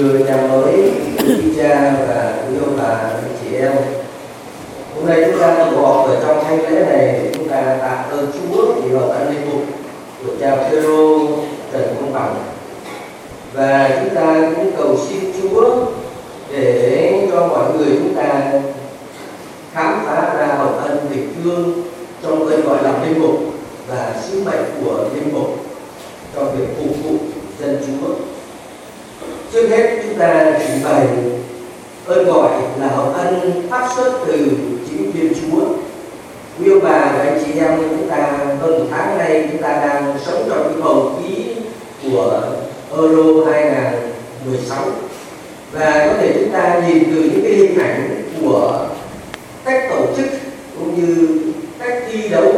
Thưa chào mới quý cha và quý ông bà anh chị em. Hôm nay chúng ta tụ họp ở trong thánh lễ này để chúng ta tạ ơn Chúa vì họ an linh mục của cha Phêrô Trần Công Bằng. Và chúng ta cũng cầu xin Chúa để cho mọi người chúng ta khám phá ra hậu ân tình thương trong tên gọi làm linh mục và sứ mệnh của linh mục trong việc phục vụ dân Chúa trước hết chúng ta trình bày ơn gọi là hậu ân phát xuất từ chính Thiên Chúa. Quý ông bà và anh chị em, chúng ta hơn một tháng nay chúng ta đang sống trong cái bầu khí của Euro 2016 và có thể chúng ta nhìn từ những cái hình ảnh của cách tổ chức cũng như cách thi đấu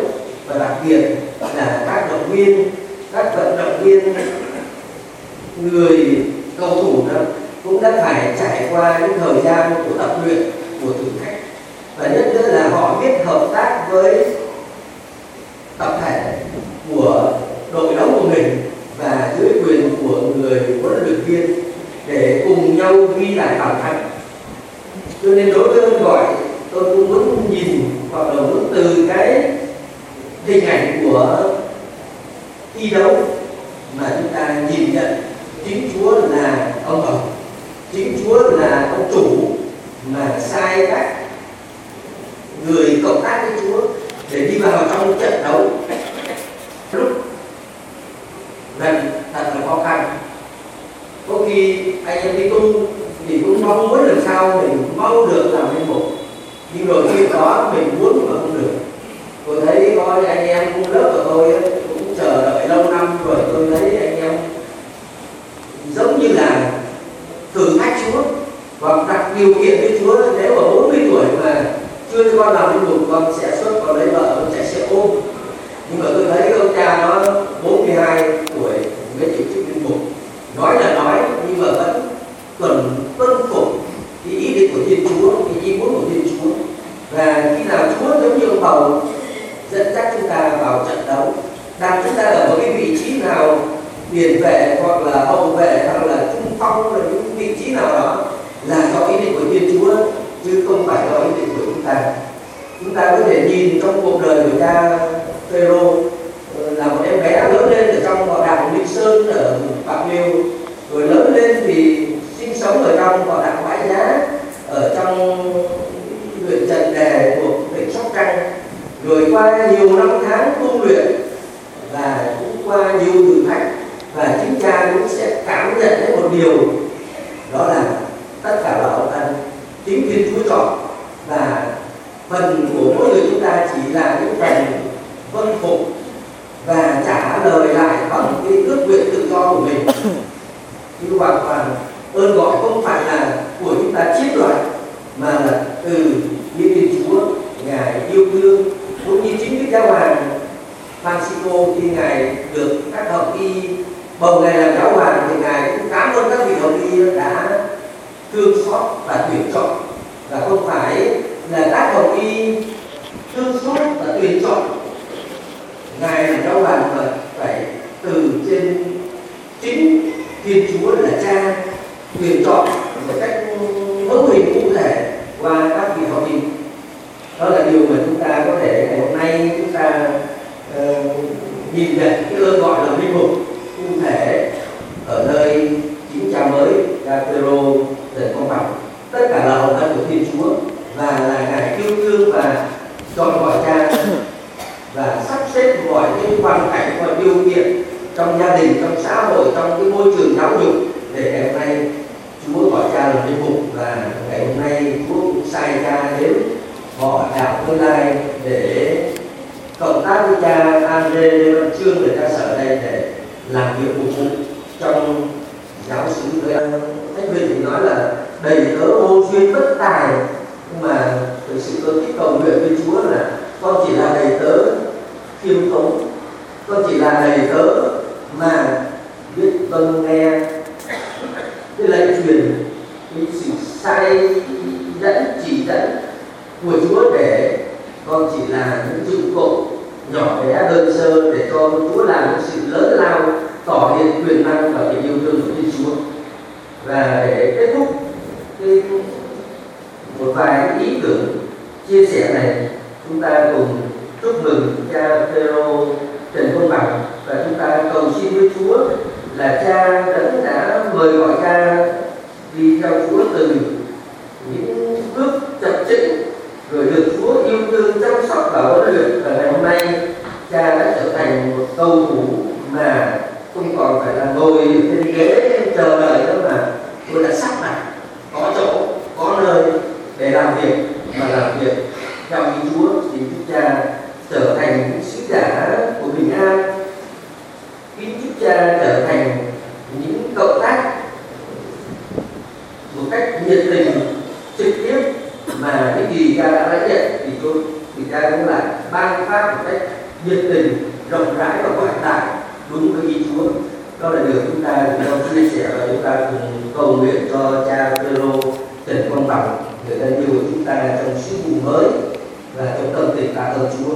và đặc biệt là các động viên, các vận động viên, người cầu thủ đó cũng đã phải trải qua những thời gian của tập luyện, của thử thách. Và nhất nữa là họ biết hợp tác với tập thể của đội đấu của mình và dưới quyền của người huấn luyện viên để cùng nhau ghi lại bàn thắng. Cho nên đối với ông gọi, tôi cũng muốn nhìn hoặc là muốn từ cái hình ảnh của thi đấu mà chúng ta nhìn nhận chính Chúa là ông Tổng chính Chúa là ông chủ mà sai các người cộng tác với Chúa để đi vào trong trận đấu. Lúc gần thật là khó khăn. Có khi anh em đi tu thì cũng mong muốn làm sao mình mau được làm linh mục nhưng rồi khi đó mình muốn mà không được. Tôi thấy có anh em cũng lớp của tôi ấy, chờ đợi lâu năm rồi tôi thấy anh em giống như là thử thách Chúa hoặc đặt điều kiện với Chúa nếu ở 40 tuổi mà chưa cho con làm linh mục con sẽ xuất con lấy vợ con sẽ sẽ ôm nhưng mà tôi thấy ông cha nó 42 tuổi mới chịu chức linh mục nói là nói nhưng mà vẫn cần tuân phục cái ý định của Thiên Chúa cái ý muốn của Thiên Chúa và khi nào Chúa giống như ông bầu dẫn dắt chúng ta vào trận đấu, đặt chúng ta ở một cái vị trí nào tiền vệ hoặc là hậu vệ hoặc là trung phong là những vị trí nào đó là do ý định của Thiên Chúa, chứ không phải do ý định của chúng ta. Chúng ta có thể nhìn trong cuộc đời của cha Phêrô ờ, là một em bé lớn lên ở trong họ đảo Linh Sơn ở Bạc Liêu. Rồi lớn lên thì sinh sống ở trong họ đảo Bãi Giá, ở trong huyện Trần Đề của tỉnh Sóc Trăng rồi qua nhiều năm tháng tu luyện và cũng qua nhiều thử thách và chính cha cũng sẽ cảm nhận thấy một điều, đó là tất cả là hậu ân. Chính thiên chúa chọn và phần của mỗi người chúng ta chỉ là những phần vân phục và trả lời lại bằng cái ước nguyện tự do của mình. Như hoàn toàn ơn gọi không phải là của chúng ta chiếm đoạt mà là từ như thiên chúa ngài yêu thương cũng như chính đức giáo hoàng Francisco khi ngài được các học y bầu ngài làm giáo hoàng thì ngài cũng cảm ơn các vị hồng y đã thương xót và tuyển chọn. Và không phải là các hồng y thương xót và tuyển chọn. Ngài làm giáo hoàng mà phải từ trên chính thiên chúa là cha tuyển chọn một cách mẫu hình cụ thể qua các vị hồng y. Đó là điều mà chúng ta có thể ngày hôm nay chúng ta uh, nhìn nhận cái ơn gọi là linh mục cụ thể ở nơi chính cha mới Gatero Phêrô dần công bằng tất cả là hậu ân của Thiên Chúa và là ngài yêu thương và chọn gọi cha và sắp xếp mọi cái hoàn cảnh, mọi điều kiện trong gia đình, trong xã hội, trong cái môi trường giáo dục để ngày hôm nay Chúa gọi cha là linh mục và ngày hôm nay Chúa cũng sai cha đến họ đạo tương lai để cộng tác với cha Andre Lê Văn Trương để cha sở làm việc phục vụ trong giáo sứ với Thánh Huyền thì nói là đầy tớ ô duyên bất tài, nhưng mà thực sự tôi thích cầu nguyện với Chúa là con chỉ là đầy tớ khiêm tốn, con chỉ là đầy tớ mà biết vâng nghe. Cái lệnh truyền cái sự sai dẫn, chỉ dẫn của Chúa để con chỉ là những dụng cụ nhỏ bé, đơn sơ để cho Chúa làm những sự lớn lao, tỏ hiện quyền năng và tình yêu thương của Thiên Chúa. Và để kết thúc cái một vài ý tưởng chia sẻ này, chúng ta cùng chúc mừng cha Phêrô Trần Công Bằng và chúng ta cầu xin với Chúa là cha đấng đã mời gọi cha đi theo Chúa từ những bước chập chững rồi được yêu thương chăm sóc và huấn luyện và ngày hôm nay, cha đã trở thành một cầu thủ mà không còn phải là ngồi trên ghế chờ đợi nữa mà tôi đã sắp mặt có chỗ, có nơi để làm việc, mà làm việc theo ý Chúa thì chúa cha trở thành những sứ giả của bình an. Kính chúc cha trở thành những cộng tác một cách nhiệt tình mà cái gì cha đã lãnh nhận thì tôi thì cha cũng là ban phát một cách nhiệt tình, rộng rãi và quảng đại đúng với ý Chúa. Đó là điều chúng ta cùng chia sẻ và chúng ta cùng cầu nguyện cho cha Pedro Trần Quang Bằng, người ta yêu chúng ta trong sứ vụ mới và trong tâm tình tạ ơn Chúa.